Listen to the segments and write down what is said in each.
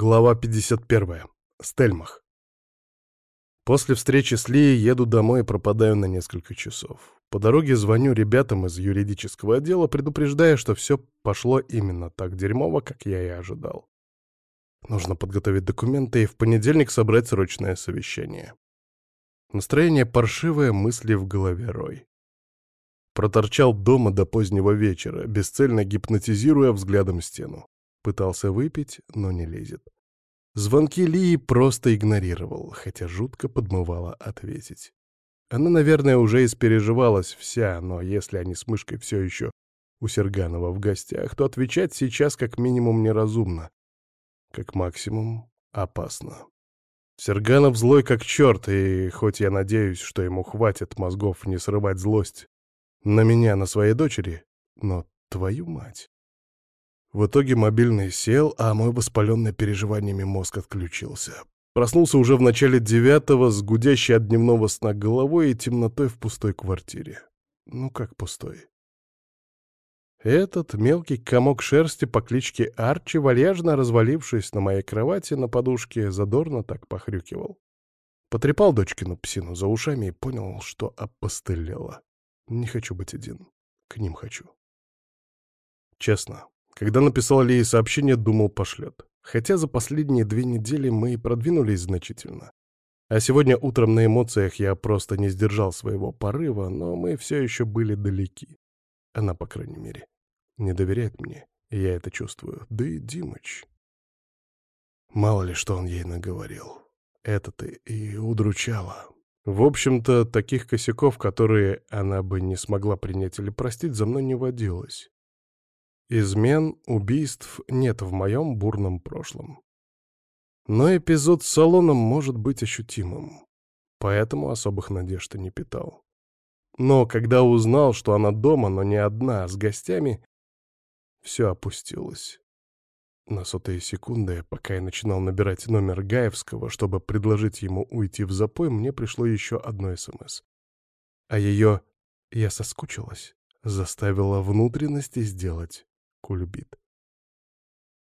Глава 51. Стельмах. После встречи с Лией еду домой и пропадаю на несколько часов. По дороге звоню ребятам из юридического отдела, предупреждая, что все пошло именно так дерьмово, как я и ожидал. Нужно подготовить документы и в понедельник собрать срочное совещание. Настроение паршивое, мысли в голове рой. Проторчал дома до позднего вечера, бесцельно гипнотизируя взглядом стену. Пытался выпить, но не лезет. Звонки Лии просто игнорировал, хотя жутко подмывало ответить. Она, наверное, уже испереживалась вся, но если они с мышкой все еще у Серганова в гостях, то отвечать сейчас как минимум неразумно. Как максимум опасно. Серганов злой как черт, и хоть я надеюсь, что ему хватит мозгов не срывать злость на меня, на своей дочери, но твою мать. В итоге мобильный сел, а мой воспаленный переживаниями мозг отключился. Проснулся уже в начале девятого с гудящей от дневного сна головой и темнотой в пустой квартире. Ну как пустой? Этот мелкий комок шерсти по кличке Арчи, вальяжно развалившись на моей кровати на подушке, задорно так похрюкивал. Потрепал дочкину псину за ушами и понял, что опостылело. Не хочу быть один. К ним хочу. Честно, когда написал Лии сообщение, думал, пошлет. Хотя за последние две недели мы и продвинулись значительно. А сегодня утром на эмоциях я просто не сдержал своего порыва, но мы все еще были далеки. Она, по крайней мере, не доверяет мне, я это чувствую. Да и Димыч. Мало ли, что он ей наговорил. Это-то и удручало. В общем-то, таких косяков, которые она бы не смогла принять или простить, за мной не водилось. Измен, убийств нет в моем бурном прошлом. Но эпизод с салоном может быть ощутимым, поэтому особых надежд и не питал. Но когда узнал, что она дома, но не одна, а с гостями, все опустилось. На сотые секунды, пока я начинал набирать номер Гаевского, чтобы предложить ему уйти в запой, мне пришло еще одно СМС. А ее «я соскучилась» заставила внутренности сделать кульбит.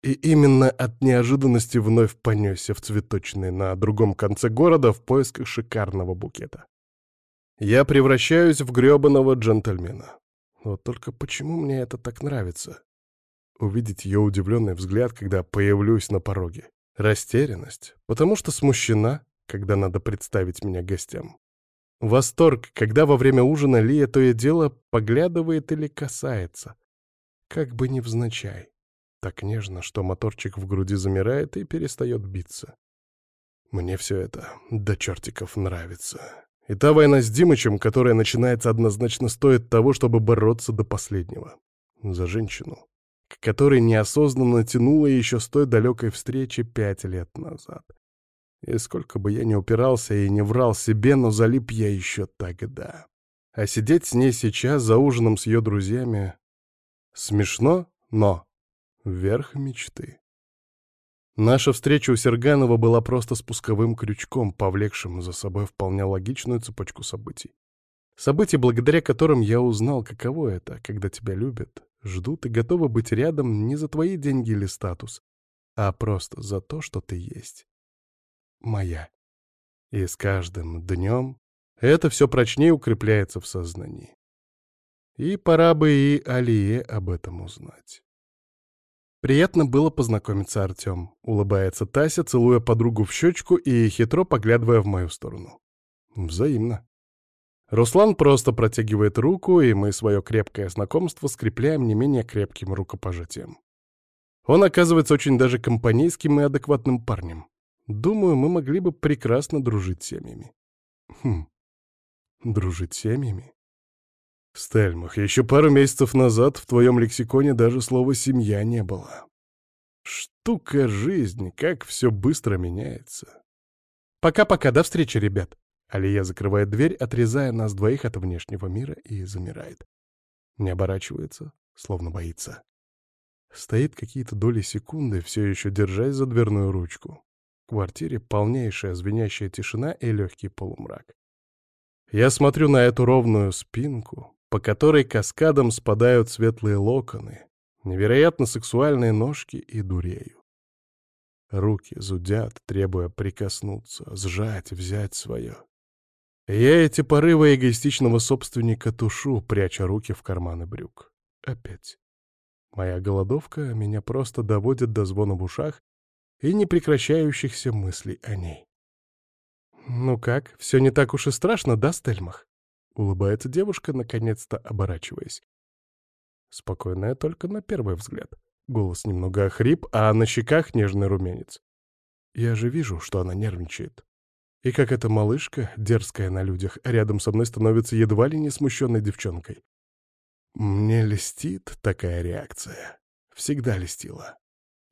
И именно от неожиданности вновь понесся в цветочный на другом конце города в поисках шикарного букета. Я превращаюсь в грёбаного джентльмена. Вот только почему мне это так нравится? Увидеть ее удивленный взгляд, когда появлюсь на пороге. Растерянность, потому что смущена, когда надо представить меня гостям. Восторг, когда во время ужина Лия то и дело поглядывает или касается. Как бы невзначай. Так нежно, что моторчик в груди замирает и перестает биться. Мне все это до чертиков нравится. И та война с Димычем, которая начинается однозначно стоит того, чтобы бороться до последнего. За женщину, к которой неосознанно тянуло еще с той далекой встречи пять лет назад. И сколько бы я ни упирался и не врал себе, но залип я еще тогда. А сидеть с ней сейчас за ужином с ее друзьями Смешно, но верх мечты. Наша встреча у Серганова была просто спусковым крючком, повлекшим за собой вполне логичную цепочку событий. Событий, благодаря которым я узнал, каково это, когда тебя любят, ждут и готовы быть рядом не за твои деньги или статус, а просто за то, что ты есть. Моя. И с каждым днем это все прочнее укрепляется в сознании. И пора бы и Алие об этом узнать. Приятно было познакомиться, Артем. Улыбается Тася, целуя подругу в щечку и хитро поглядывая в мою сторону. Взаимно. Руслан просто протягивает руку, и мы свое крепкое знакомство скрепляем не менее крепким рукопожатием. Он оказывается очень даже компанейским и адекватным парнем. Думаю, мы могли бы прекрасно дружить семьями. Хм, дружить семьями? Стельмах, еще пару месяцев назад в твоем лексиконе даже слова «семья» не было. Штука жизнь, как все быстро меняется. Пока-пока, до встречи, ребят. Алия закрывает дверь, отрезая нас двоих от внешнего мира и замирает. Не оборачивается, словно боится. Стоит какие-то доли секунды, все еще держась за дверную ручку. В квартире полнейшая звенящая тишина и легкий полумрак. Я смотрю на эту ровную спинку, по которой каскадом спадают светлые локоны, невероятно сексуальные ножки и дурею. Руки зудят, требуя прикоснуться, сжать, взять свое. Я эти порывы эгоистичного собственника тушу, пряча руки в карманы брюк. Опять. Моя голодовка меня просто доводит до звона в ушах и непрекращающихся мыслей о ней. «Ну как, все не так уж и страшно, да, Стельмах?» — улыбается девушка, наконец-то оборачиваясь. Спокойная только на первый взгляд. Голос немного охрип, а на щеках нежный румянец. Я же вижу, что она нервничает. И как эта малышка, дерзкая на людях, рядом со мной становится едва ли не смущенной девчонкой. Мне льстит такая реакция. Всегда льстила.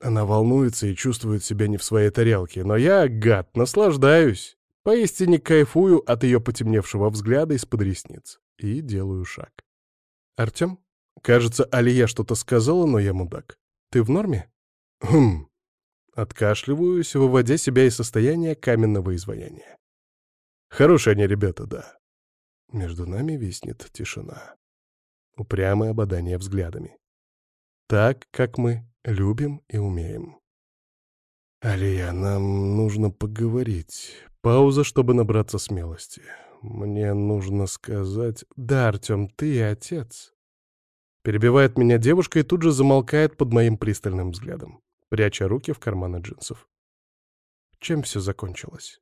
Она волнуется и чувствует себя не в своей тарелке, но я, гад, наслаждаюсь. Поистине кайфую от ее потемневшего взгляда из-под ресниц. И делаю шаг. «Артем? Кажется, Алия что-то сказала, но я мудак. Ты в норме?» «Хм». Откашливаюсь, выводя себя из состояния каменного изваяния. «Хорошие они ребята, да». Между нами виснет тишина. Упрямое ободание взглядами. Так, как мы любим и умеем. «Алия, нам нужно поговорить. Пауза, чтобы набраться смелости. Мне нужно сказать... Да, Артем, ты отец. Перебивает меня девушка и тут же замолкает под моим пристальным взглядом, пряча руки в карманы джинсов. Чем все закончилось?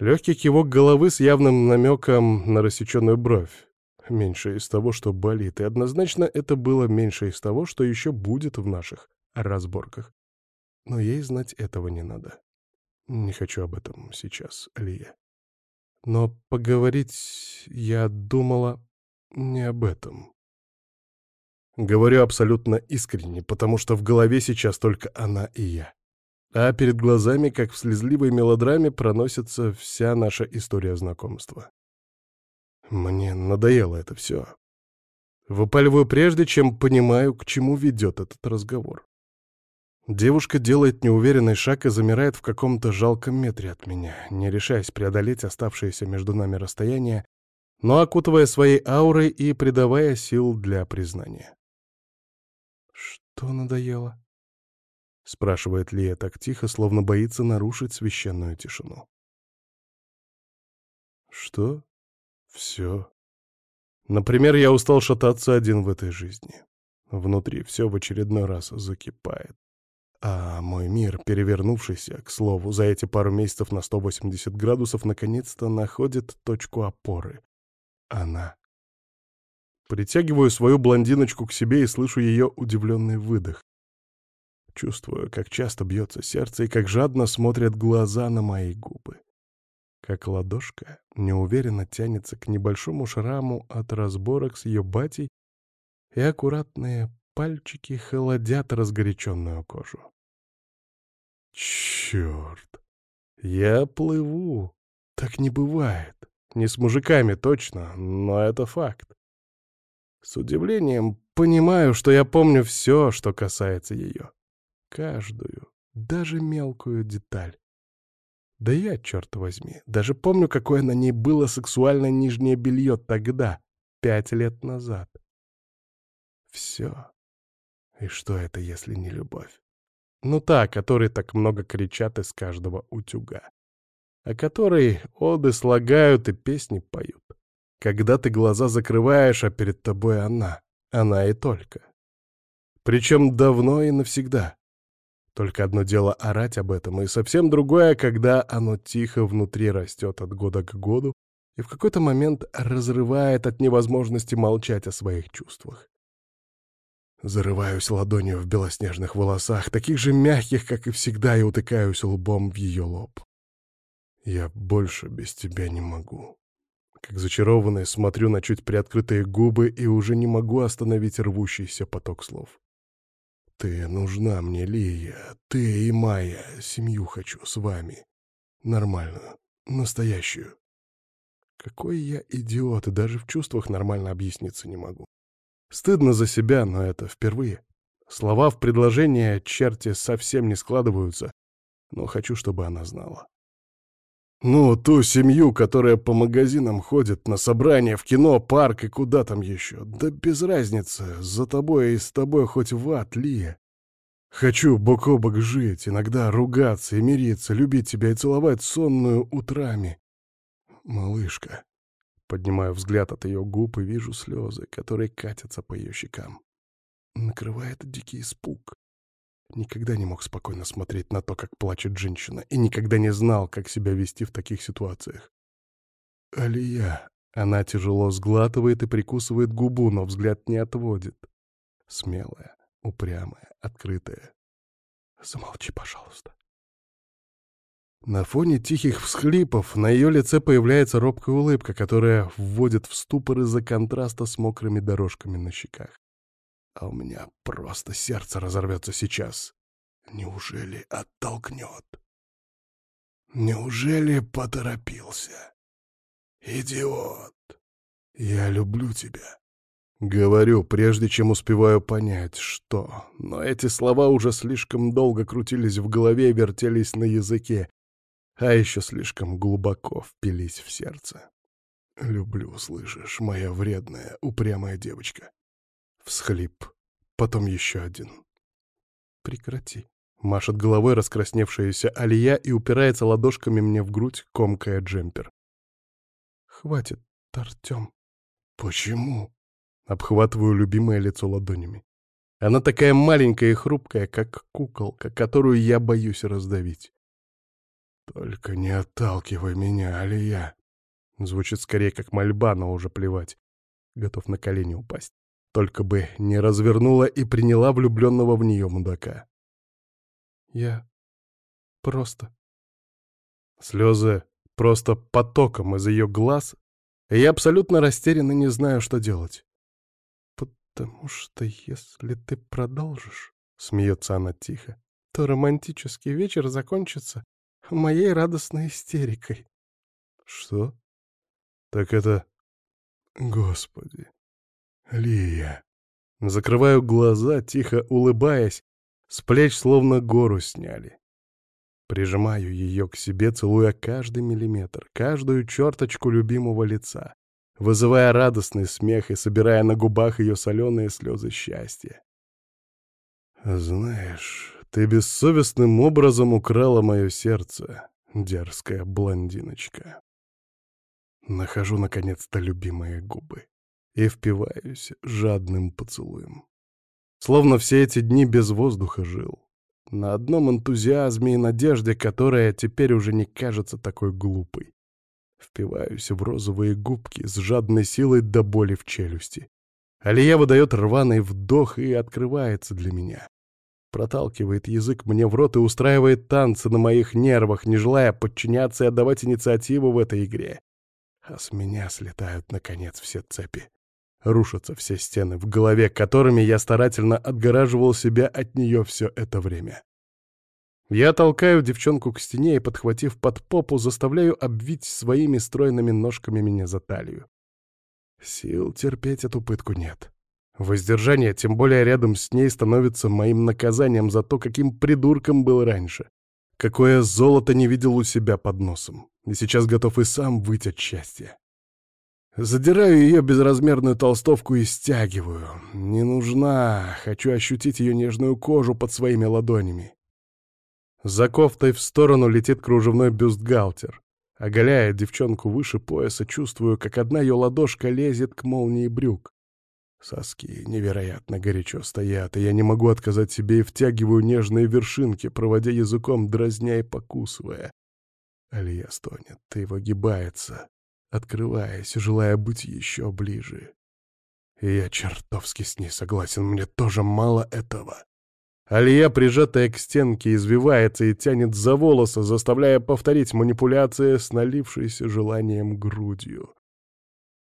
Легкий кивок головы с явным намеком на рассеченную бровь. Меньше из того, что болит, и однозначно это было меньше из того, что еще будет в наших разборках. Но ей знать этого не надо. Не хочу об этом сейчас, Алия. Но поговорить я думала не об этом. Говорю абсолютно искренне, потому что в голове сейчас только она и я. А перед глазами, как в слезливой мелодраме, проносится вся наша история знакомства. Мне надоело это все. Выпаливаю прежде, чем понимаю, к чему ведет этот разговор. Девушка делает неуверенный шаг и замирает в каком-то жалком метре от меня, не решаясь преодолеть оставшееся между нами расстояние, но окутывая своей аурой и придавая сил для признания. «Что надоело?» — спрашивает Лия так тихо, словно боится нарушить священную тишину. «Что? Все. Например, я устал шататься один в этой жизни. Внутри все в очередной раз закипает. А мой мир, перевернувшийся, к слову, за эти пару месяцев на 180 градусов, наконец-то находит точку опоры. Она. Притягиваю свою блондиночку к себе и слышу ее удивленный выдох. Чувствую, как часто бьется сердце и как жадно смотрят глаза на мои губы. Как ладошка неуверенно тянется к небольшому шраму от разборок с ее батей, и аккуратные пальчики холодят разгоряченную кожу. Черт! Я плыву. Так не бывает. Не с мужиками точно, но это факт. С удивлением понимаю, что я помню все, что касается ее. Каждую, даже мелкую деталь. Да я, черт возьми, даже помню, какое на ней было сексуальное нижнее белье тогда, пять лет назад. Все. И что это, если не любовь? Ну та, которые так много кричат из каждого утюга. О которой оды слагают и песни поют. Когда ты глаза закрываешь, а перед тобой она. Она и только. Причем давно и навсегда. Только одно дело орать об этом, и совсем другое, когда оно тихо внутри растет от года к году и в какой-то момент разрывает от невозможности молчать о своих чувствах. Зарываюсь ладонью в белоснежных волосах, таких же мягких, как и всегда, и утыкаюсь лбом в ее лоб. Я больше без тебя не могу. Как зачарованный смотрю на чуть приоткрытые губы и уже не могу остановить рвущийся поток слов. Ты нужна мне, Лия, ты и Майя, семью хочу с вами. Нормальную, настоящую. Какой я идиот, даже в чувствах нормально объясниться не могу. Стыдно за себя, но это впервые. Слова в предложении черти совсем не складываются, но хочу, чтобы она знала. Ну, ту семью, которая по магазинам ходит, на собрания, в кино, парк и куда там еще. Да без разницы, за тобой и с тобой хоть в ад, Лия. Хочу бок о бок жить, иногда ругаться и мириться, любить тебя и целовать сонную утрами. Малышка. Поднимаю взгляд от ее губ и вижу слезы, которые катятся по ее щекам. Накрывает дикий испуг. Никогда не мог спокойно смотреть на то, как плачет женщина, и никогда не знал, как себя вести в таких ситуациях. Алия. Она тяжело сглатывает и прикусывает губу, но взгляд не отводит. Смелая, упрямая, открытая. Замолчи, пожалуйста. На фоне тихих всхлипов на ее лице появляется робкая улыбка, которая вводит в ступор из-за контраста с мокрыми дорожками на щеках. А у меня просто сердце разорвется сейчас. Неужели оттолкнет? Неужели поторопился? Идиот! Я люблю тебя. Говорю, прежде чем успеваю понять, что. Но эти слова уже слишком долго крутились в голове и вертелись на языке, а еще слишком глубоко впились в сердце. «Люблю, слышишь, моя вредная, упрямая девочка». Всхлип. Потом еще один. «Прекрати», — машет головой раскрасневшаяся Алия и упирается ладошками мне в грудь, комкая джемпер. «Хватит, Артем». «Почему?» Обхватываю любимое лицо ладонями. Она такая маленькая и хрупкая, как куколка, которую я боюсь раздавить. «Только не отталкивай меня, Алия!» Звучит скорее как мольба, но уже плевать. Готов на колени упасть. Только бы не развернула и приняла влюбленного в нее мудака. «Я... просто...» Слезы просто потоком из ее глаз, и я абсолютно растерянно не знаю, что делать. «Потому что если ты продолжишь, — смеется она тихо, — то романтический вечер закончится моей радостной истерикой». «Что? Так это... Господи! Лия!» Закрываю глаза, тихо улыбаясь, с плеч словно гору сняли. Прижимаю ее к себе, целуя каждый миллиметр, каждую черточку любимого лица вызывая радостный смех и собирая на губах ее соленые слезы счастья. «Знаешь, ты бессовестным образом украла мое сердце, дерзкая блондиночка». Нахожу, наконец-то, любимые губы и впиваюсь жадным поцелуем. Словно все эти дни без воздуха жил. На одном энтузиазме и надежде, которая теперь уже не кажется такой глупой. Впиваюсь в розовые губки с жадной силой до боли в челюсти. Алия выдает рваный вдох и открывается для меня. Проталкивает язык мне в рот и устраивает танцы на моих нервах, не желая подчиняться и отдавать инициативу в этой игре. А с меня слетают, наконец, все цепи. Рушатся все стены в голове, которыми я старательно отгораживал себя от нее все это время. Я толкаю девчонку к стене и, подхватив под попу, заставляю обвить своими стройными ножками меня за талию. Сил терпеть эту пытку нет. Воздержание, тем более рядом с ней, становится моим наказанием за то, каким придурком был раньше. Какое золото не видел у себя под носом. И сейчас готов и сам выйти от счастья. Задираю ее безразмерную толстовку и стягиваю. Не нужна. Хочу ощутить ее нежную кожу под своими ладонями. За кофтой в сторону летит кружевной бюстгальтер. Оголяя девчонку выше пояса, чувствую, как одна ее ладошка лезет к молнии брюк. Соски невероятно горячо стоят, и я не могу отказать себе и втягиваю нежные вершинки, проводя языком, дразня и покусывая. Алия стонет и выгибается, открываясь, желая быть еще ближе. И я чертовски с ней согласен, мне тоже мало этого. Алия, прижатая к стенке, извивается и тянет за волосы, заставляя повторить манипуляции с налившейся желанием грудью.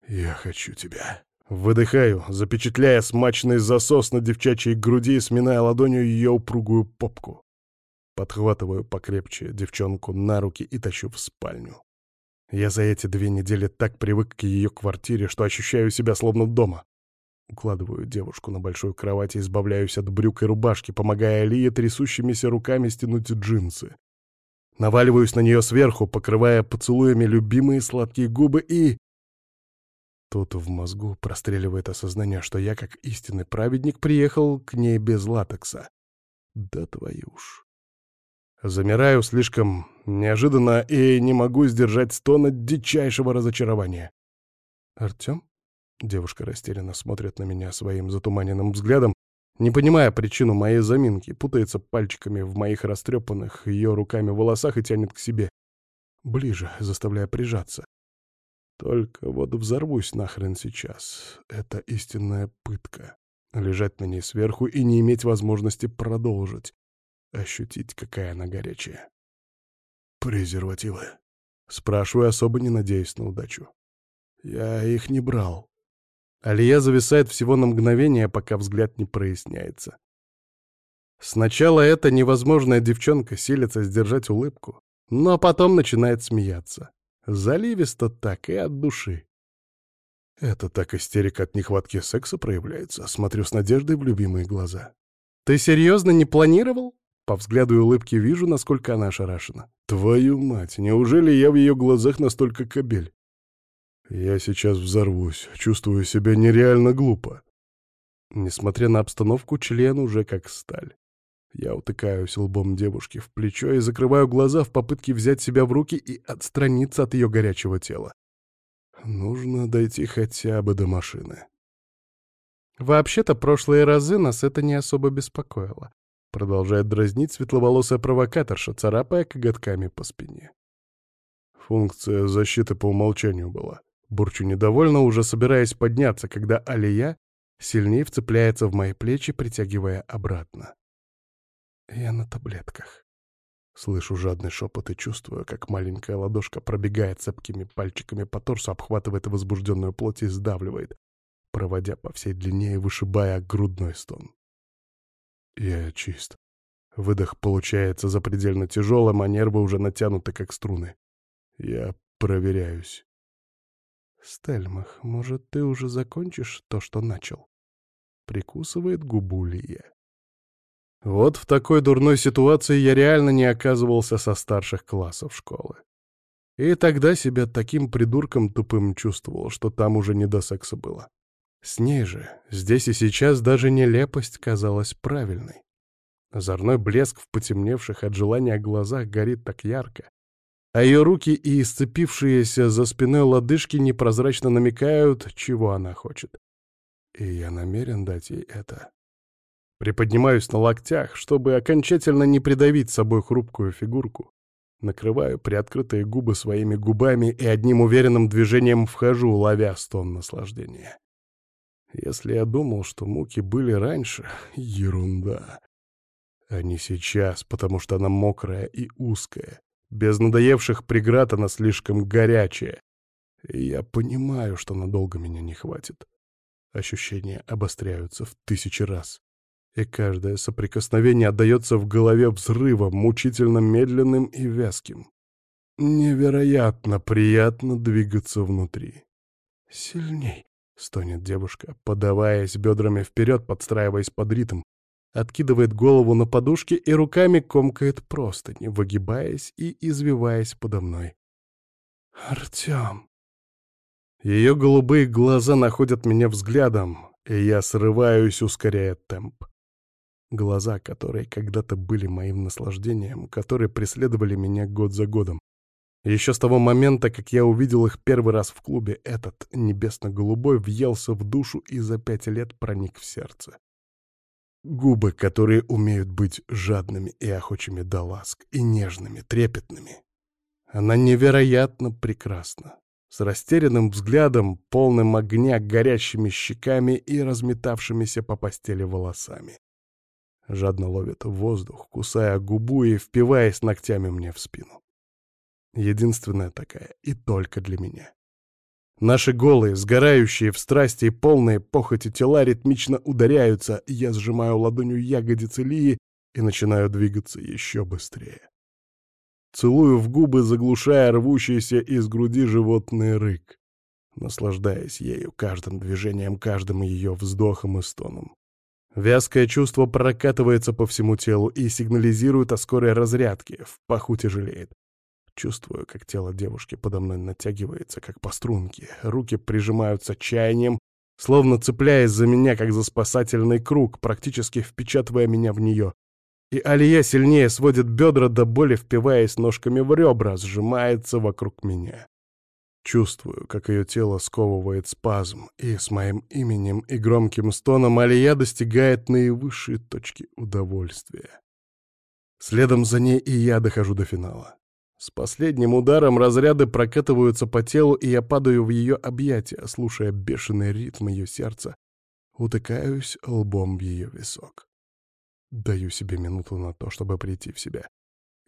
«Я хочу тебя». Выдыхаю, запечатляя смачный засос на девчачьей груди и сминая ладонью ее упругую попку. Подхватываю покрепче девчонку на руки и тащу в спальню. Я за эти две недели так привык к ее квартире, что ощущаю себя словно дома. Укладываю девушку на большую кровать и избавляюсь от брюк и рубашки, помогая Алие трясущимися руками стянуть джинсы. Наваливаюсь на нее сверху, покрывая поцелуями любимые сладкие губы и... Тут в мозгу простреливает осознание, что я, как истинный праведник, приехал к ней без латекса. Да твою ж. Замираю слишком неожиданно и не могу сдержать стона дичайшего разочарования. «Артем?» Девушка растерянно смотрит на меня своим затуманенным взглядом, не понимая причину моей заминки, путается пальчиками в моих растрепанных ее руками волосах и тянет к себе. Ближе, заставляя прижаться. Только вот взорвусь нахрен сейчас. Это истинная пытка. Лежать на ней сверху и не иметь возможности продолжить. Ощутить, какая она горячая. «Презервативы?» Спрашиваю, особо не надеясь на удачу. «Я их не брал». Алия зависает всего на мгновение, пока взгляд не проясняется. Сначала эта невозможная девчонка силится сдержать улыбку, но потом начинает смеяться. Заливисто так и от души. Это так истерика от нехватки секса проявляется. Смотрю с надеждой в любимые глаза. «Ты серьезно не планировал?» По взгляду и улыбке вижу, насколько она ошарашена. «Твою мать, неужели я в ее глазах настолько кобель?» Я сейчас взорвусь, чувствую себя нереально глупо. Несмотря на обстановку, член уже как сталь. Я утыкаюсь лбом девушки в плечо и закрываю глаза в попытке взять себя в руки и отстраниться от ее горячего тела. Нужно дойти хотя бы до машины. Вообще-то, прошлые разы нас это не особо беспокоило. Продолжает дразнить светловолосая провокаторша, царапая коготками по спине. Функция защиты по умолчанию была. Бурчу недовольно, уже собираясь подняться, когда Алия сильнее вцепляется в мои плечи, притягивая обратно. Я на таблетках. Слышу жадный шепот и чувствую, как маленькая ладошка пробегает цепкими пальчиками по торсу, обхватывает возбужденную плоть и сдавливает, проводя по всей длине и вышибая грудной стон. Я чист. Выдох получается запредельно тяжелым, а нервы уже натянуты, как струны. Я проверяюсь. «Стельмах, может, ты уже закончишь то, что начал?» Прикусывает губу Лия. Вот в такой дурной ситуации я реально не оказывался со старших классов школы. И тогда себя таким придурком тупым чувствовал, что там уже не до секса было. С ней же, здесь и сейчас даже нелепость казалась правильной. Озорной блеск в потемневших от желания глазах горит так ярко, а ее руки и исцепившиеся за спиной лодыжки непрозрачно намекают, чего она хочет. И я намерен дать ей это. Приподнимаюсь на локтях, чтобы окончательно не придавить собой хрупкую фигурку. Накрываю приоткрытые губы своими губами и одним уверенным движением вхожу, ловя стон наслаждения. Если я думал, что муки были раньше, ерунда. Они сейчас, потому что она мокрая и узкая. Без надоевших преград она слишком горячая. И я понимаю, что надолго меня не хватит. Ощущения обостряются в тысячи раз и каждое соприкосновение отдается в голове взрывом, мучительно медленным и вязким. Невероятно приятно двигаться внутри. «Сильней!» — стонет девушка, подаваясь бедрами вперед, подстраиваясь под ритм, откидывает голову на подушке и руками комкает простыни, выгибаясь и извиваясь подо мной. «Артем!» Ее голубые глаза находят меня взглядом, и я срываюсь, ускоряя темп. Глаза, которые когда-то были моим наслаждением, которые преследовали меня год за годом. Еще с того момента, как я увидел их первый раз в клубе, этот небесно-голубой въелся в душу и за пять лет проник в сердце. Губы, которые умеют быть жадными и охочими до ласк, и нежными, трепетными. Она невероятно прекрасна, с растерянным взглядом, полным огня, горящими щеками и разметавшимися по постели волосами. Жадно ловит воздух, кусая губу и впиваясь ногтями мне в спину. Единственная такая, и только для меня. Наши голые, сгорающие в страсти и полные похоти тела ритмично ударяются, я сжимаю ладонью ягодицы Лии и начинаю двигаться еще быстрее. Целую в губы, заглушая рвущийся из груди животный рык, наслаждаясь ею каждым движением, каждым ее вздохом и стоном. Вязкое чувство прокатывается по всему телу и сигнализирует о скорой разрядке, в паху тяжелеет. Чувствую, как тело девушки подо мной натягивается, как по струнке. Руки прижимаются чаянием, словно цепляясь за меня, как за спасательный круг, практически впечатывая меня в нее. И Алия сильнее сводит бедра до боли, впиваясь ножками в ребра, сжимается вокруг меня. Чувствую, как ее тело сковывает спазм, и с моим именем и громким стоном Алия достигает наивысшей точки удовольствия. Следом за ней и я дохожу до финала. С последним ударом разряды прокатываются по телу, и я падаю в ее объятия, слушая бешеный ритм ее сердца, утыкаюсь лбом в ее висок. Даю себе минуту на то, чтобы прийти в себя.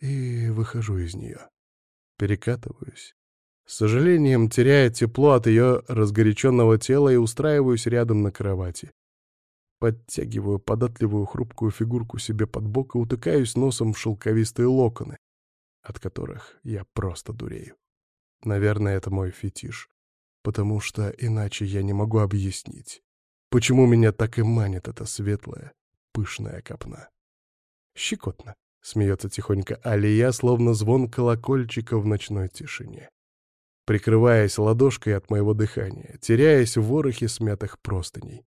И выхожу из нее. Перекатываюсь. С сожалением теряя тепло от ее разгоряченного тела и устраиваюсь рядом на кровати. Подтягиваю податливую хрупкую фигурку себе под бок и утыкаюсь носом в шелковистые локоны, от которых я просто дурею. Наверное, это мой фетиш, потому что иначе я не могу объяснить, почему меня так и манит эта светлая, пышная копна. Щекотно, смеется тихонько Алия, словно звон колокольчика в ночной тишине. Прикрываясь ладошкой от моего дыхания, теряясь в ворохе смятых простыней.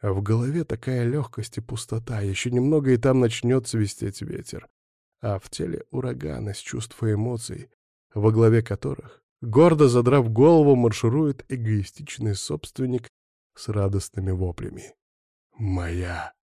А в голове такая легкость и пустота, еще немного и там начнет свистеть ветер. А в теле ураган из чувств и эмоций, во главе которых, гордо задрав голову, марширует эгоистичный собственник с радостными воплями. «Моя!»